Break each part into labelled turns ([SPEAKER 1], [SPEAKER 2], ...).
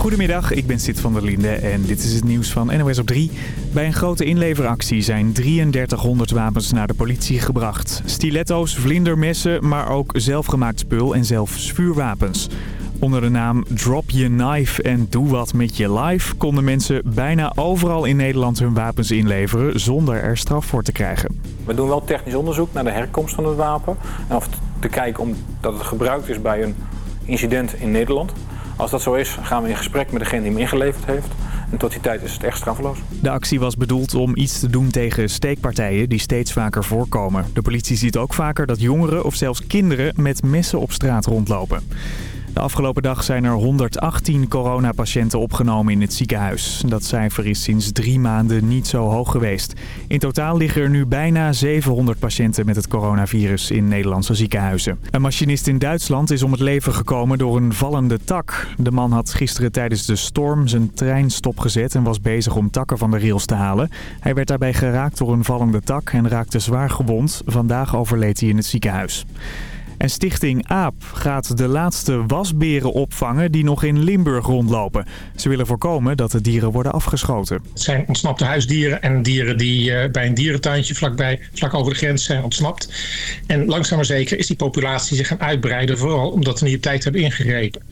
[SPEAKER 1] Goedemiddag, ik ben Sid van der Linde en dit is het nieuws van NOS op 3. Bij een grote inleveractie zijn 3300 wapens naar de politie gebracht. Stiletto's, vlindermessen, maar ook zelfgemaakt spul en zelfs vuurwapens. Onder de naam Drop Your Knife en Doe Wat Met Je Life konden mensen bijna overal in Nederland hun wapens inleveren zonder er straf voor te krijgen.
[SPEAKER 2] We doen wel technisch onderzoek naar de herkomst van het wapen. En of te kijken of dat het gebruikt is bij een incident in Nederland. Als dat zo is, gaan we in gesprek met degene die hem ingeleverd heeft. En tot die tijd is het echt straffeloos.
[SPEAKER 1] De actie was bedoeld om iets te doen tegen steekpartijen die steeds vaker voorkomen. De politie ziet ook vaker dat jongeren of zelfs kinderen met messen op straat rondlopen. De afgelopen dag zijn er 118 coronapatiënten opgenomen in het ziekenhuis. Dat cijfer is sinds drie maanden niet zo hoog geweest. In totaal liggen er nu bijna 700 patiënten met het coronavirus in Nederlandse ziekenhuizen. Een machinist in Duitsland is om het leven gekomen door een vallende tak. De man had gisteren tijdens de storm zijn trein stopgezet en was bezig om takken van de rails te halen. Hij werd daarbij geraakt door een vallende tak en raakte zwaar gewond. Vandaag overleed hij in het ziekenhuis. En Stichting AAP gaat de laatste wasberen opvangen die nog in Limburg rondlopen. Ze willen voorkomen dat de dieren worden afgeschoten.
[SPEAKER 3] Het zijn ontsnapte huisdieren en dieren die uh, bij een dierentuintje vlakbij, vlak over de grens zijn ontsnapt. En langzaam maar zeker is die populatie zich gaan uitbreiden, vooral omdat we niet op tijd hebben ingegrepen.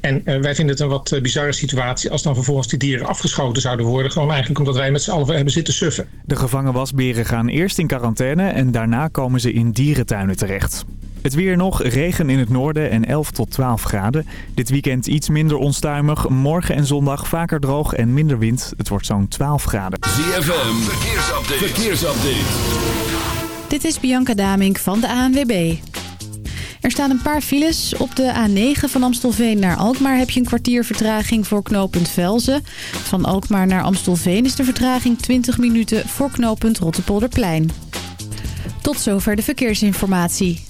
[SPEAKER 3] En uh, wij vinden het een wat uh, bizarre situatie als dan vervolgens die dieren afgeschoten zouden worden. Gewoon eigenlijk omdat wij met z'n allen hebben zitten suffen.
[SPEAKER 1] De gevangen wasberen gaan eerst in quarantaine en daarna komen ze in dierentuinen terecht. Het weer nog, regen in het noorden en 11 tot 12 graden. Dit weekend iets minder onstuimig. Morgen en zondag vaker droog en minder wind. Het wordt zo'n 12 graden.
[SPEAKER 4] ZFM, verkeersupdate. verkeersupdate.
[SPEAKER 5] Dit is Bianca Damink van de ANWB. Er staan een paar files. Op de A9 van Amstelveen naar Alkmaar heb je een kwartier vertraging voor knooppunt Velzen. Van Alkmaar naar Amstelveen is de vertraging 20 minuten voor knooppunt Rottepolderplein. Tot zover de verkeersinformatie.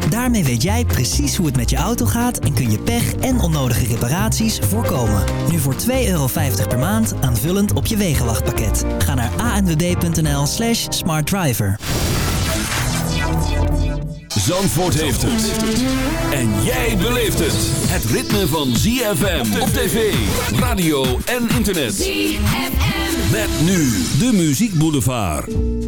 [SPEAKER 6] Daarmee weet jij precies hoe het met je auto gaat en kun je pech en onnodige reparaties voorkomen. Nu voor 2,50 euro per maand aanvullend op je wegenwachtpakket. Ga naar anwb.nl slash smartdriver.
[SPEAKER 4] Zandvoort heeft het. En jij beleeft het. Het ritme van ZFM op tv, radio en internet. ZFM. Met nu de Muziek Boulevard.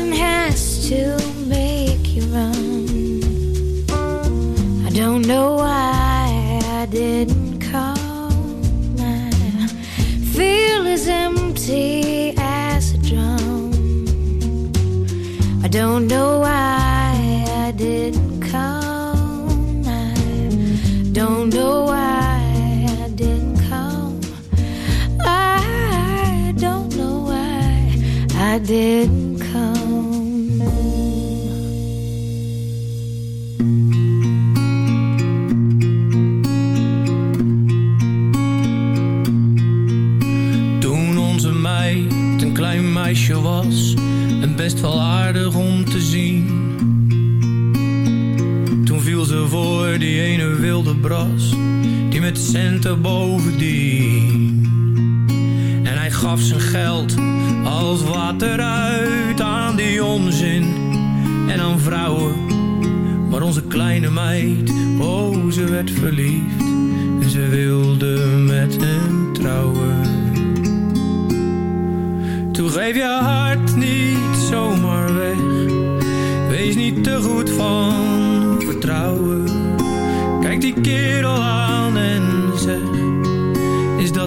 [SPEAKER 7] Something has to make you run. I don't know
[SPEAKER 8] centen bovendien. En hij gaf zijn geld als water uit aan die onzin en aan vrouwen. Maar onze kleine meid, oh ze werd verliefd en ze wilde met hem trouwen. Toen geef je hart niet zomaar weg. Wees niet te goed van vertrouwen. Kijk die kerel aan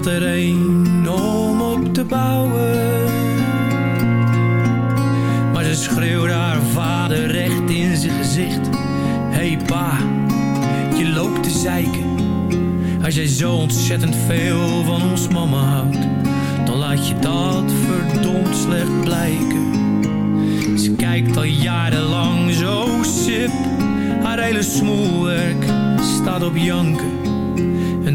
[SPEAKER 8] Er om op te bouwen? Maar ze schreeuwde haar vader recht in zijn gezicht: Hey pa, je loopt te zeiken. Als jij zo ontzettend veel van ons mama houdt dan laat je dat verdomd slecht blijken. Ze kijkt al jarenlang zo sip, haar hele smoelwerk staat op janken.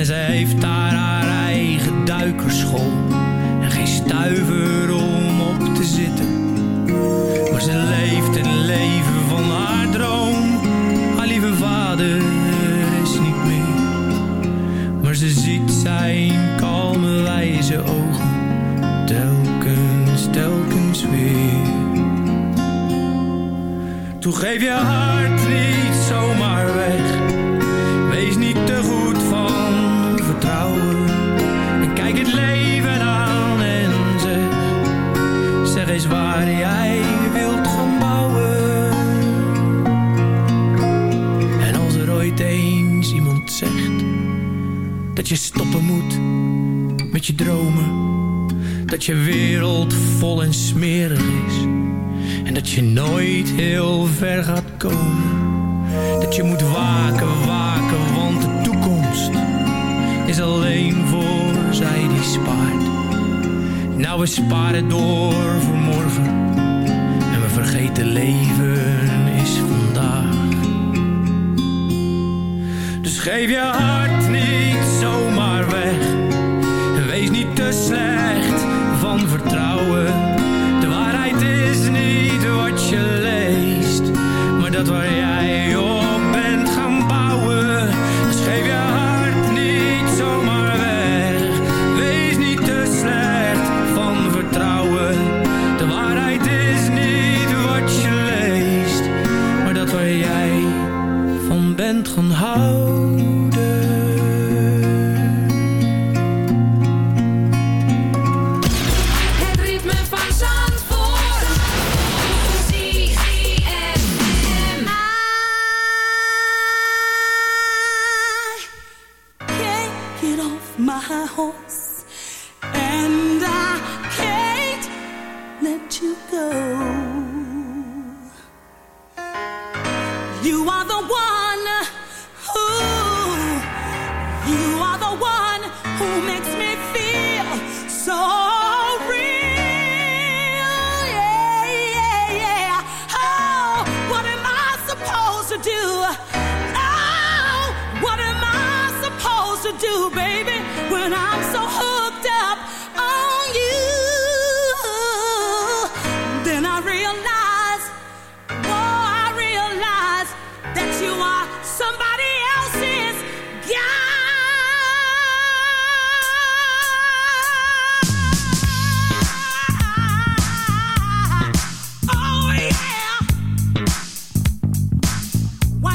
[SPEAKER 8] En zij heeft daar haar eigen duikerschool en geen stuiver om op te zitten. Maar ze leeft het leven van haar droom. Haar lieve vader is niet meer. Maar ze ziet zijn kalme wijze ogen telkens, telkens weer. Toen geef je hart Met je dromen. Dat je wereld vol en smerig is. En dat je nooit heel ver gaat komen. Dat je moet waken, waken, want de toekomst is alleen voor zij die spaart. Nou, we sparen door voor morgen. En we vergeten leven is vandaag. Dus geef je hart slecht van vertrouwen. De waarheid is niet wat je leest, maar dat waar jij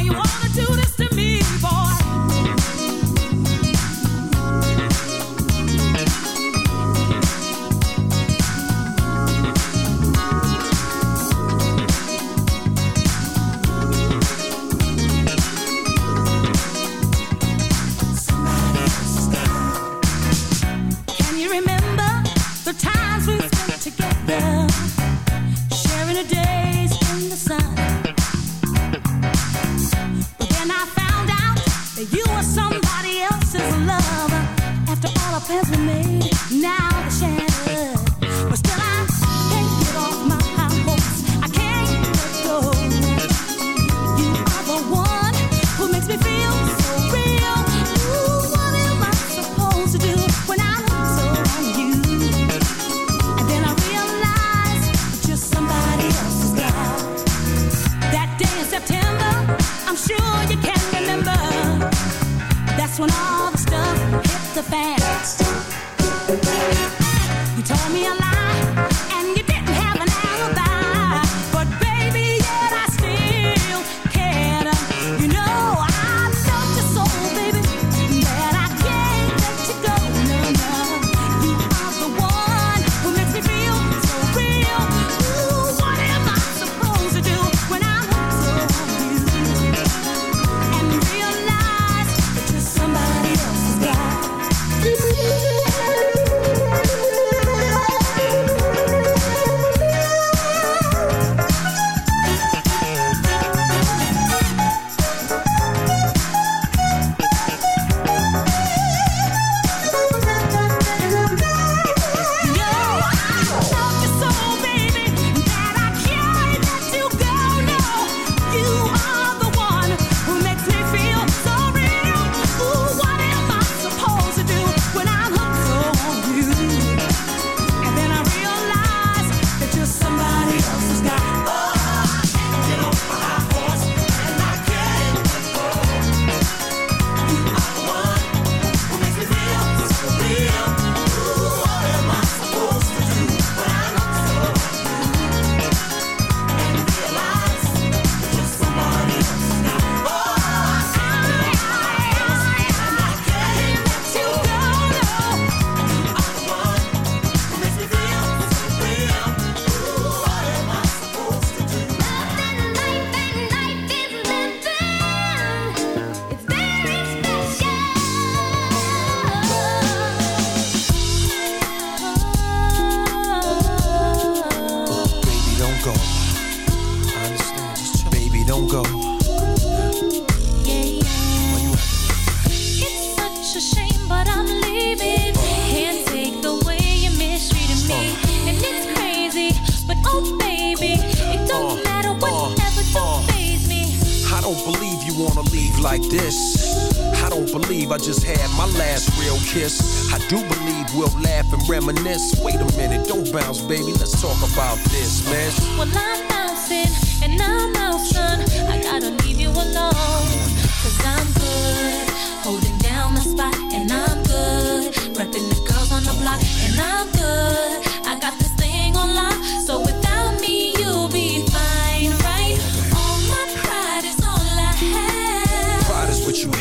[SPEAKER 9] you wanna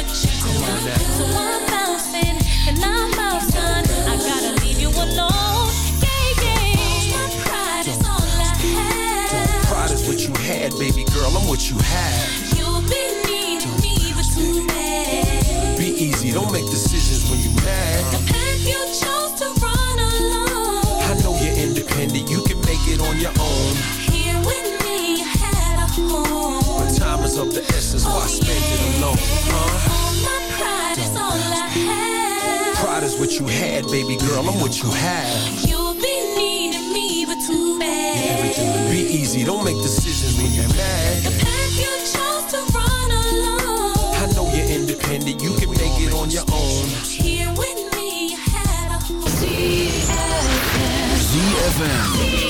[SPEAKER 7] what you do. So I'm bouncing, and I'm out. I gotta leave you alone. Yeah, yeah. My pride is all I have.
[SPEAKER 10] Pride is what you had, baby girl, I'm what you have.
[SPEAKER 7] You'll be me, but too bad.
[SPEAKER 10] Be easy, don't make decisions essence, why spend it alone? Huh?
[SPEAKER 7] All my pride is all I have.
[SPEAKER 10] Pride is what you had, baby girl, I'm what you have.
[SPEAKER 7] You'll be needing me, but too bad.
[SPEAKER 10] Be easy, don't make decisions when you're mad.
[SPEAKER 7] The path you chose to run alone.
[SPEAKER 10] I know you're independent, you can make it on your own.
[SPEAKER 7] Here with me, you had a home.
[SPEAKER 4] ZFM.
[SPEAKER 11] Must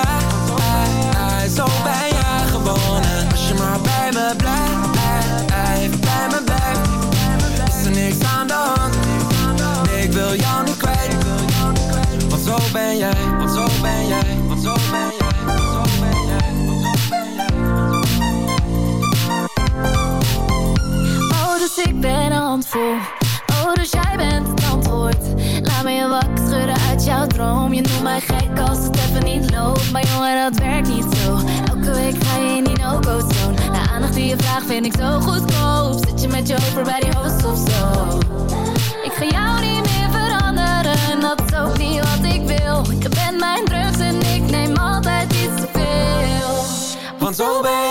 [SPEAKER 12] me blijf, bij me. Is er niks aan de hand? Ik wil jou niet kwijt. Want zo ben jij, want zo ben jij, want zo ben jij.
[SPEAKER 11] Oh, dus ik ben een handvol. Oh, dus jij bent het antwoord. Laat me je wakker schudden uit jouw droom. Je noemt mij gek als het even niet loopt. Maar jongen, dat werkt niet zo. Elke week ga je in die no-go zone. Aandacht die je vraagt vind ik zo goedkoop. Zit je met je over bij die host of zo? Ik ga jou niet meer veranderen. Dat is ook niet wat ik wil. Je bent mijn drugs en ik neem altijd iets te veel.
[SPEAKER 12] Want zo ben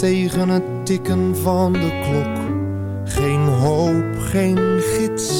[SPEAKER 13] tegen het tikken van de klok. Geen hoop, geen gids,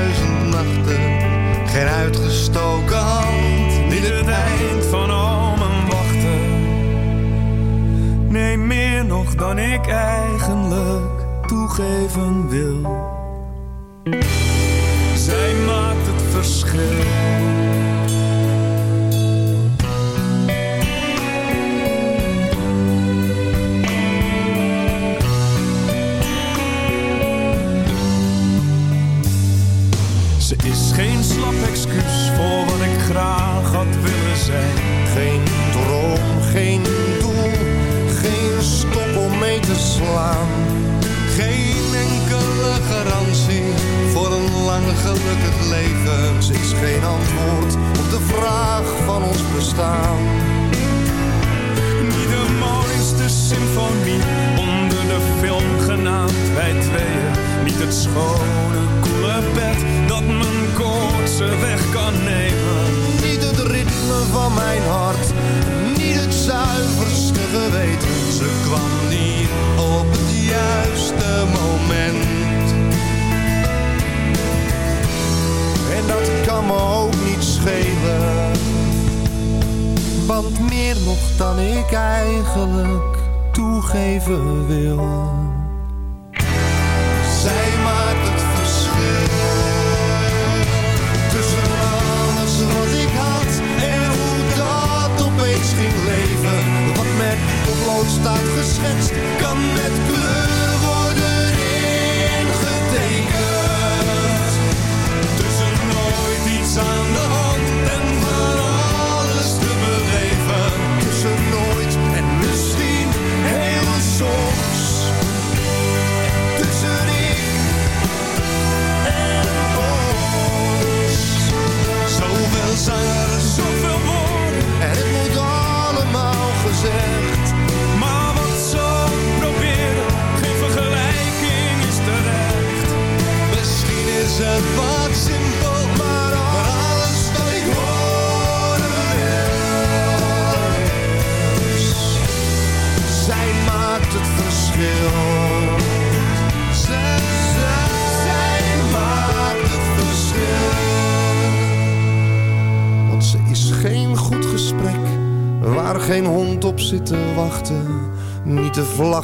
[SPEAKER 14] dan ik eigenlijk toegeven wil. Zij maakt het verschil.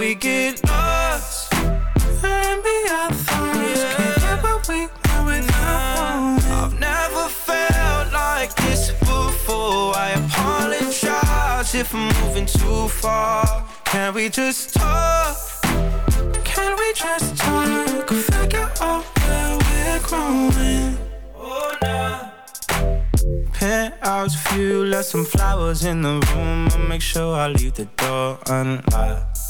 [SPEAKER 15] We get lost. And be our thoughts. Can't get what we want without. I've never felt like this before. I apologize if I'm moving too far. Can we just talk? Can we just talk? Figure out where we're growing. Oh, nah. Penthouse view, left some flowers in the room. I'll make sure I leave the door unlocked.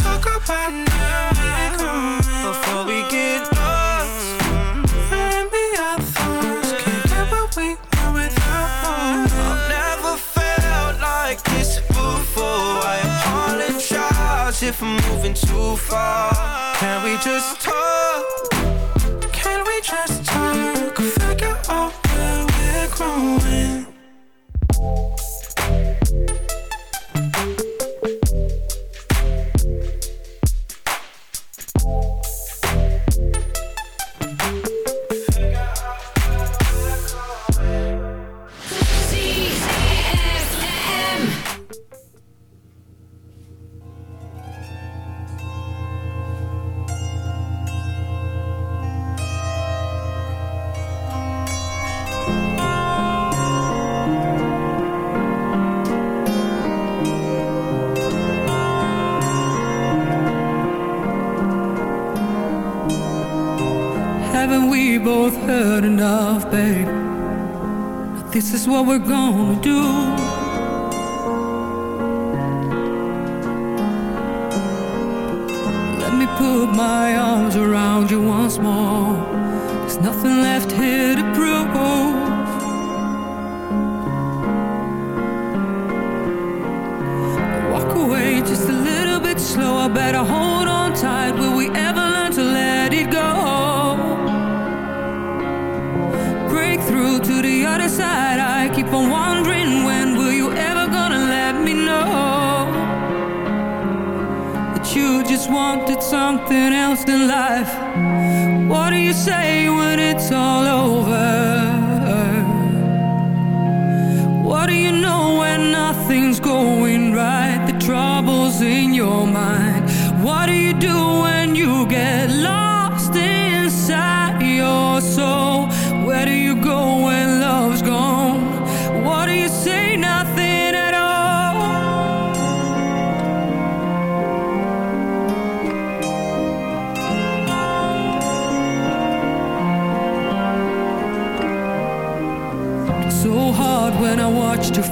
[SPEAKER 15] too far. Can we just
[SPEAKER 8] This is what we're gonna through to the other side. I keep on wondering when will you ever gonna let me know that you just wanted something else than life. What do you say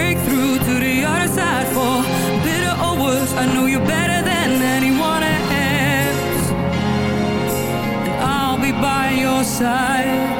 [SPEAKER 16] break through to the other side for bitter or worse. I know you better than anyone else, and I'll be by your side.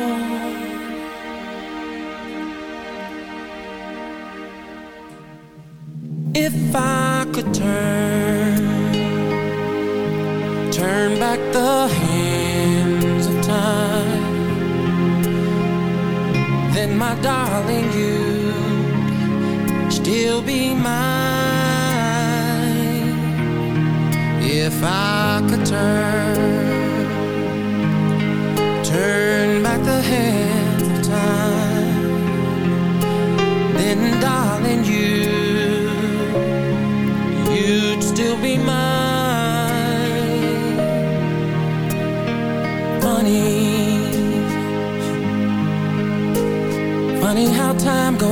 [SPEAKER 4] my darling, you still be mine. If I could turn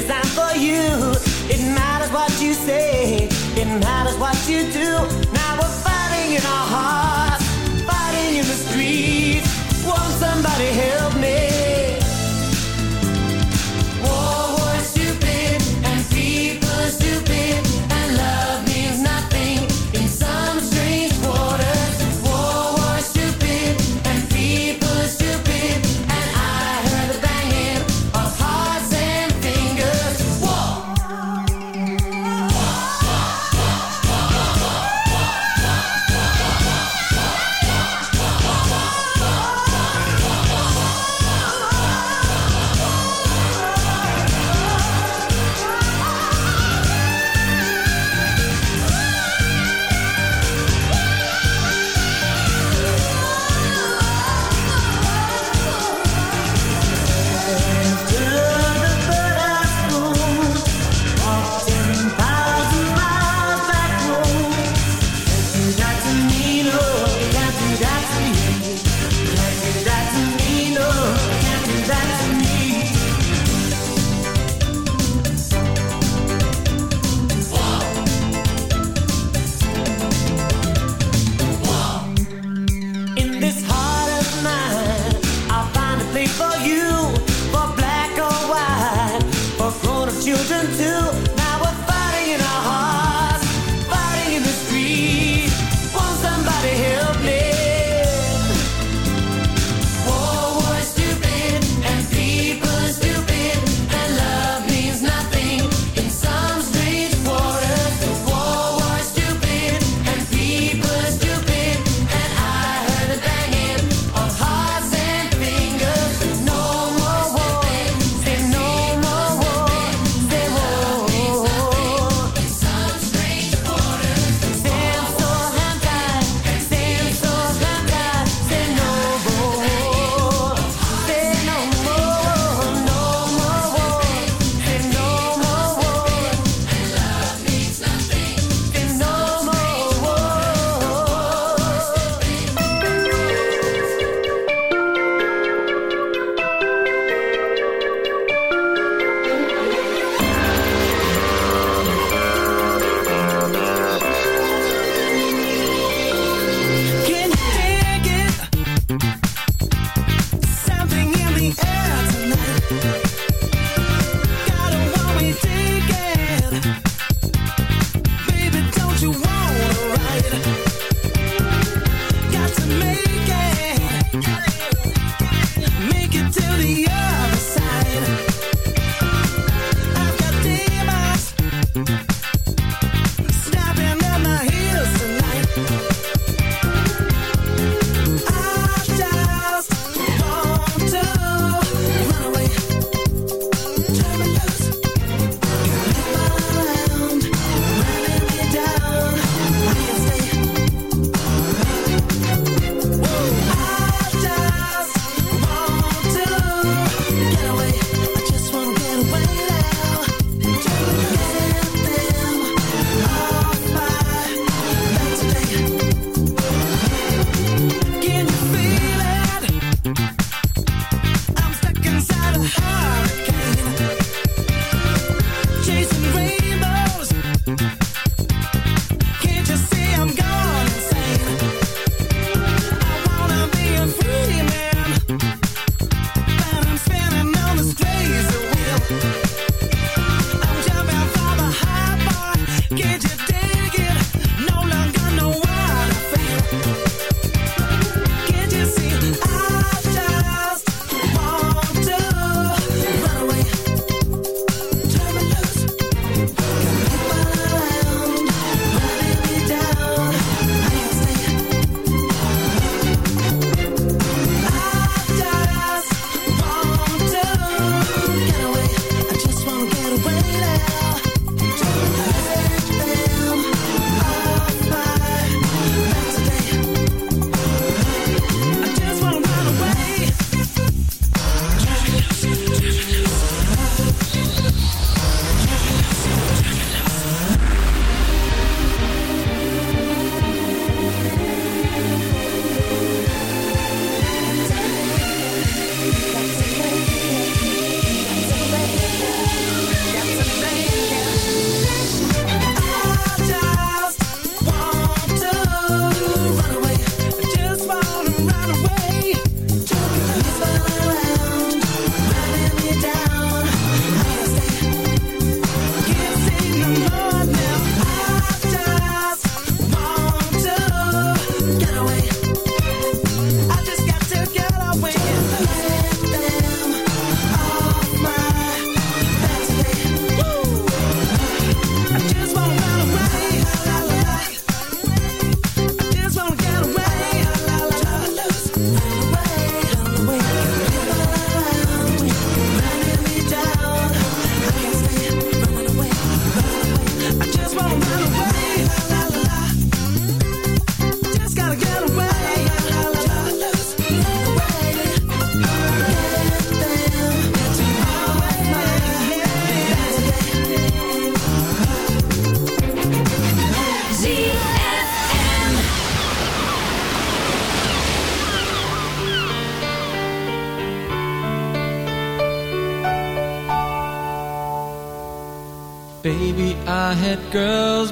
[SPEAKER 17] design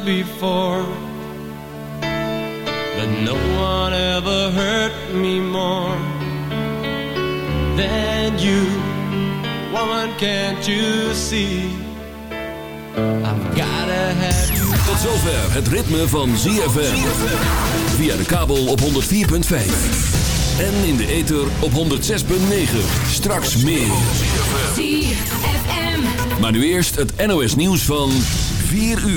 [SPEAKER 17] before, but no one ever hurt me more than you. Woman, can't you see? I've gotta have you.
[SPEAKER 18] Tot zover het ritme van ZFM. Via de kabel op 104.5. En in de ether op 106.9. Straks meer.
[SPEAKER 19] ZFM.
[SPEAKER 18] Maar nu eerst het NOS nieuws van 4 uur.